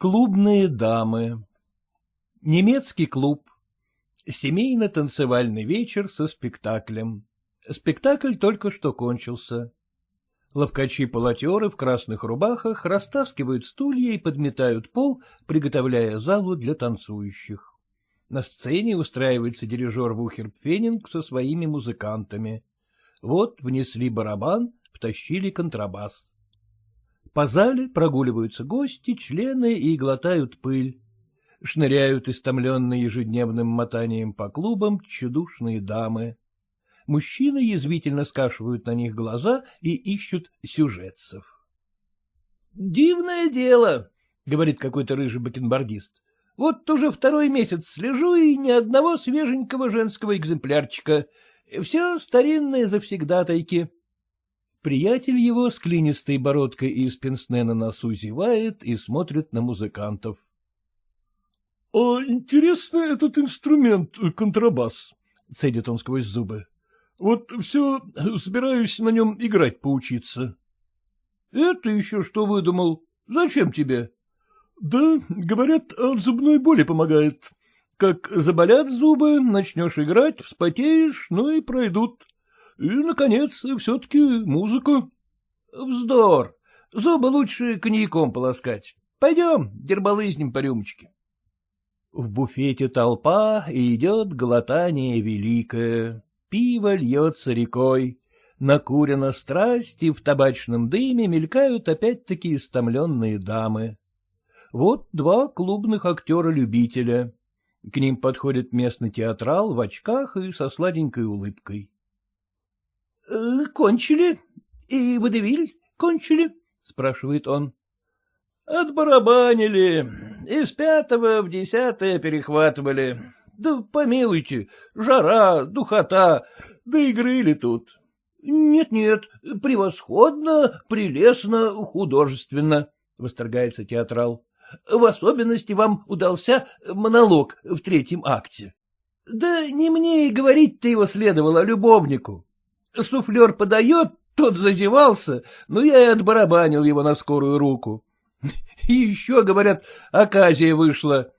Клубные дамы Немецкий клуб Семейно-танцевальный вечер со спектаклем Спектакль только что кончился. Ловкачи-полотеры в красных рубахах растаскивают стулья и подметают пол, приготовляя залу для танцующих. На сцене устраивается дирижер Вухерпфенинг со своими музыкантами. Вот внесли барабан, втащили контрабас. По зале прогуливаются гости, члены и глотают пыль. Шныряют истомленные ежедневным мотанием по клубам чудушные дамы. Мужчины язвительно скашивают на них глаза и ищут сюжетцев. — Дивное дело, — говорит какой-то рыжий бакенбардист. — Вот уже второй месяц слежу, и ни одного свеженького женского экземплярчика. Все старинные завсегдатайки. Приятель его с клинистой бородкой из пенсне на носу зевает и смотрит на музыкантов. — А интересный этот инструмент, контрабас, — цедит он сквозь зубы. — Вот все собираюсь на нем играть поучиться. — Это еще что выдумал? Зачем тебе? — Да, говорят, от зубной боли помогает. Как заболят зубы, начнешь играть, вспотеешь, ну и пройдут. И, наконец, все-таки музыка. Вздор. Зубы лучше коньяком полоскать. Пойдем, дербалызнем по рюмочке. В буфете толпа, и идет глотание великое. Пиво льется рекой. Накурена страсть, и в табачном дыме мелькают опять-таки истомленные дамы. Вот два клубных актера-любителя. К ним подходит местный театрал в очках и со сладенькой улыбкой. Э, — Кончили? И водевиль кончили? — спрашивает он. — Отбарабанили. Из пятого в десятое перехватывали. Да помилуйте, жара, духота, да игры тут? Нет-нет, превосходно, прелестно, художественно, — восторгается театрал. В особенности вам удался монолог в третьем акте. Да не мне и говорить-то его следовало, любовнику. Суфлер подает, тот зазевался, но я и отбарабанил его на скорую руку. И еще, говорят, оказия вышла.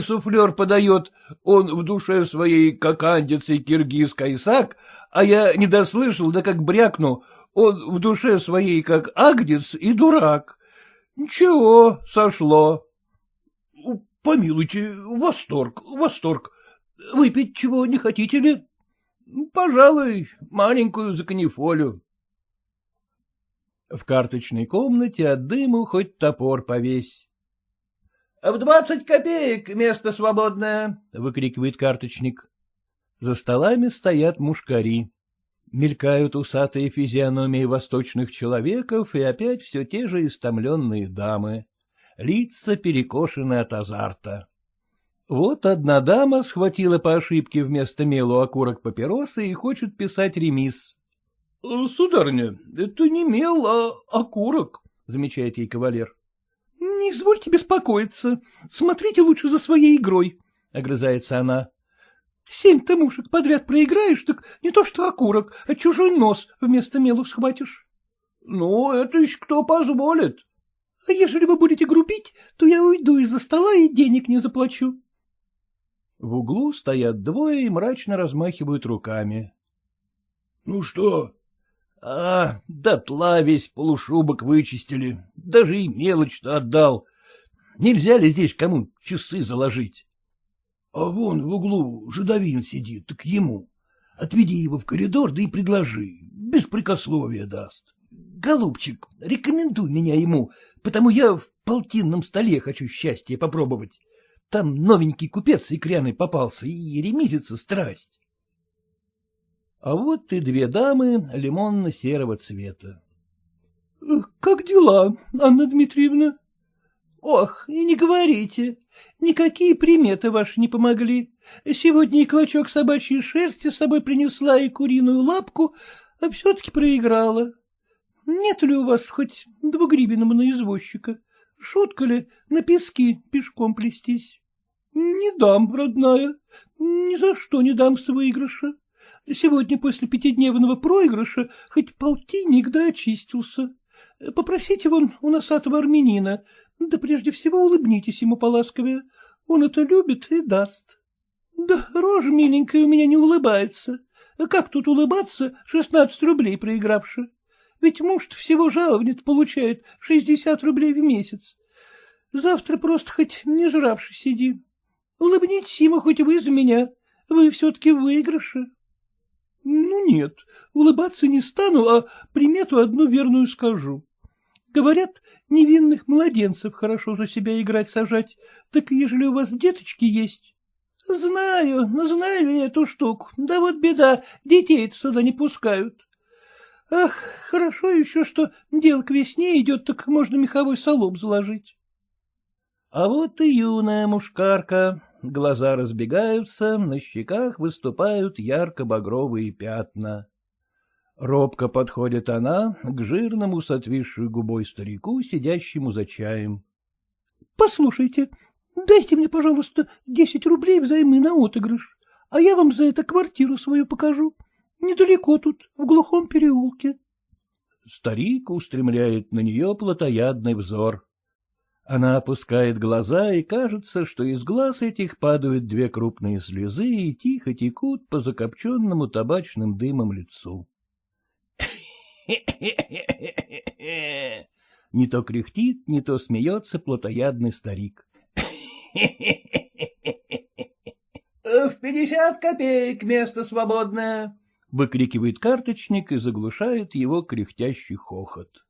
Суфлер подает, он в душе своей и киргиз кайсак, а я не дослышал, да как брякну, он в душе своей как агдец и дурак. Ничего, сошло. Помилуйте, восторг, восторг. Выпить чего не хотите ли? Пожалуй, маленькую заканифолю. В карточной комнате от дыму хоть топор повесь. — В двадцать копеек место свободное! — выкрикивает карточник. За столами стоят мушкари. Мелькают усатые физиономии восточных человеков и опять все те же истомленные дамы. Лица перекошены от азарта. Вот одна дама схватила по ошибке вместо мелу окурок папиросы и хочет писать ремис. — Сударыня, это не мел, а окурок, — замечает ей кавалер. — Не извольте беспокоиться, смотрите лучше за своей игрой, — огрызается она. — Семь тамушек подряд проиграешь, так не то что окурок, а чужой нос вместо мелу схватишь. — Ну, это еще кто позволит. — А ежели вы будете грубить, то я уйду из-за стола и денег не заплачу. В углу стоят двое и мрачно размахивают руками. — Ну что? — А, дотла весь полушубок вычистили, даже и мелочь-то отдал. Нельзя ли здесь кому часы заложить? — А вон в углу жидовин сидит, так ему. Отведи его в коридор, да и предложи, без прикословия даст. Голубчик, рекомендуй меня ему, потому я в полтинном столе хочу счастье попробовать. Там новенький купец икряный попался, и ремизится страсть. А вот и две дамы лимонно-серого цвета. — Как дела, Анна Дмитриевна? — Ох, и не говорите. Никакие приметы ваши не помогли. Сегодня и клочок собачьей шерсти с собой принесла, и куриную лапку, а все-таки проиграла. Нет ли у вас хоть двугривенного на извозчика? Шутка ли на пески пешком плестись? — Не дам, родная, ни за что не дам с выигрыша. Сегодня после пятидневного проигрыша хоть полтинник да очистился. Попросите вон у носатого армянина, да прежде всего улыбнитесь ему поласковее. Он это любит и даст. Да рожа миленькая у меня не улыбается. Как тут улыбаться, шестнадцать рублей проигравши? Ведь муж всего жалования получает шестьдесят рублей в месяц. Завтра просто хоть не жравший сиди. Улыбнитесь ему хоть вы за меня. Вы все-таки в выигрыше. Ну нет, улыбаться не стану, а примету одну верную скажу. Говорят, невинных младенцев хорошо за себя играть сажать, так ежели у вас деточки есть. Знаю, знаю я эту штуку, да вот беда, детей сюда не пускают. Ах, хорошо еще, что дело к весне идет, так можно меховой солоб заложить. А вот и юная мушкарка. Глаза разбегаются, на щеках выступают ярко-багровые пятна. Робко подходит она к жирному с отвисшей губой старику, сидящему за чаем. — Послушайте, дайте мне, пожалуйста, десять рублей взаймы на отыгрыш, а я вам за это квартиру свою покажу. Недалеко тут, в глухом переулке. Старик устремляет на нее плотоядный взор. Она опускает глаза, и кажется, что из глаз этих падают две крупные слезы и тихо текут по закопченному табачным дымом лицу. Не то кряхтит, не то смеется плотоядный старик. «В пятьдесят копеек место свободное!» — выкрикивает карточник и заглушает его кряхтящий хохот.